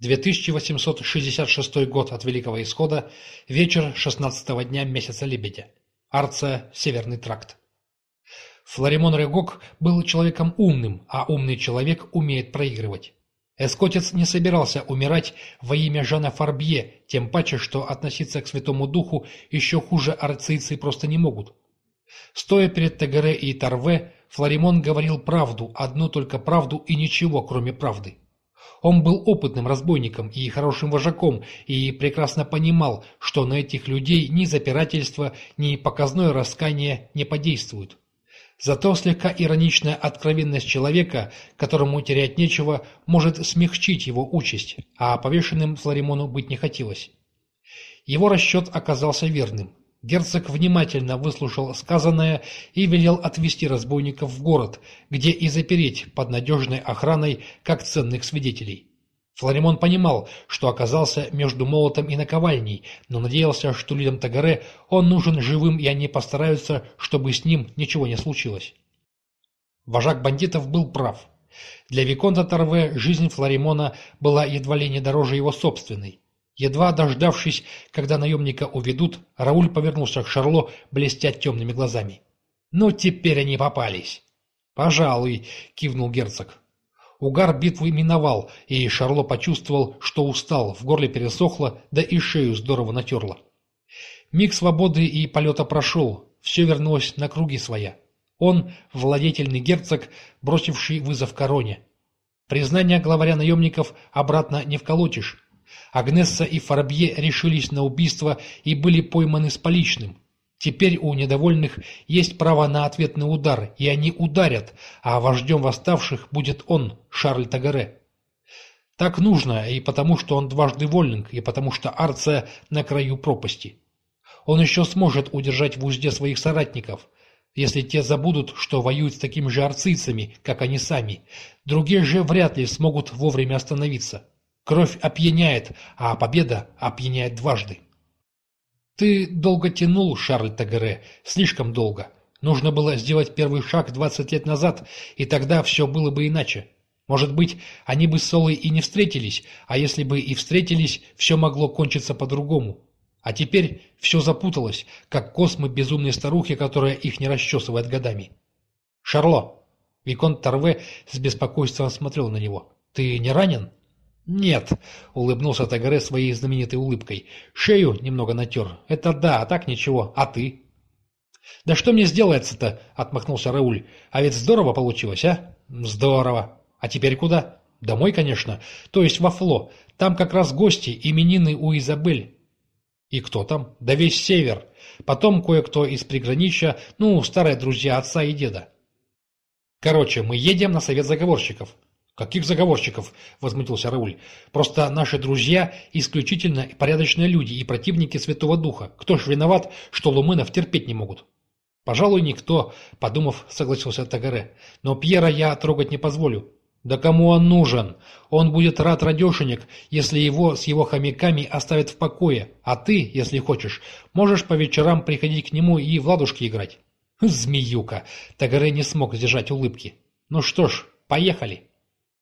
2866 год от Великого Исхода, вечер 16 дня месяца Лебедя. Арция, Северный тракт. Флоримон Регок был человеком умным, а умный человек умеет проигрывать. Эскотец не собирался умирать во имя Жана Фарбье, тем паче, что относиться к Святому Духу еще хуже арцийцы просто не могут. Стоя перед Тегере и Тарве, Флоримон говорил правду, одну только правду и ничего, кроме правды. Он был опытным разбойником и хорошим вожаком, и прекрасно понимал, что на этих людей ни запирательство, ни показное раскаяние не подействуют. Зато слегка ироничная откровенность человека, которому терять нечего, может смягчить его участь, а повешенным Флоримону быть не хотелось. Его расчет оказался верным. Герцог внимательно выслушал сказанное и велел отвезти разбойников в город, где и запереть под надежной охраной, как ценных свидетелей. Флоримон понимал, что оказался между молотом и наковальней, но надеялся, что людям Тагаре он нужен живым, и они постараются, чтобы с ним ничего не случилось. Вожак бандитов был прав. Для Виконта Торве жизнь Флоримона была едва ли не дороже его собственной. Едва дождавшись, когда наемника уведут, Рауль повернулся к Шарло, блестя темными глазами. «Ну, теперь они попались!» «Пожалуй», — кивнул герцог. Угар битвы миновал, и Шарло почувствовал, что устал, в горле пересохло, да и шею здорово натерло. Миг свободы и полета прошел, все вернулось на круги своя. Он — владетельный герцог, бросивший вызов короне. Признание главаря наемников обратно не вколотишь, Агнесса и Фарбье решились на убийство и были пойманы с поличным. Теперь у недовольных есть право на ответный удар, и они ударят, а вождем восставших будет он, Шарль Тагаре. Так нужно, и потому что он дважды вольник, и потому что Арция на краю пропасти. Он еще сможет удержать в узде своих соратников, если те забудут, что воюют с такими же арцийцами, как они сами. Другие же вряд ли смогут вовремя остановиться. Кровь опьяняет, а победа опьяняет дважды. Ты долго тянул, Шарль Тагере, слишком долго. Нужно было сделать первый шаг двадцать лет назад, и тогда все было бы иначе. Может быть, они бы с Солой и не встретились, а если бы и встретились, все могло кончиться по-другому. А теперь все запуталось, как космы безумной старухи, которая их не расчесывает годами. «Шарло!» Виконт Торве с беспокойством смотрел на него. «Ты не ранен?» «Нет», — улыбнулся Тагаре своей знаменитой улыбкой. «Шею немного натер. Это да, а так ничего. А ты?» «Да что мне сделается-то?» — отмахнулся Рауль. «А ведь здорово получилось, а?» «Здорово. А теперь куда?» «Домой, конечно. То есть во Фло. Там как раз гости, именины у Изабель». «И кто там?» «Да весь север. Потом кое-кто из приграничья, ну, старые друзья отца и деда». «Короче, мы едем на совет заговорщиков». «Каких заговорщиков?» – возмутился Рауль. «Просто наши друзья исключительно порядочные люди и противники Святого Духа. Кто ж виноват, что Лумынов терпеть не могут?» «Пожалуй, никто», – подумав, согласился Тагаре. «Но Пьера я трогать не позволю». «Да кому он нужен? Он будет рад радешенек, если его с его хомяками оставят в покое, а ты, если хочешь, можешь по вечерам приходить к нему и в ладушки играть». «Змеюка!» – Тагаре не смог сдержать улыбки. «Ну что ж, поехали».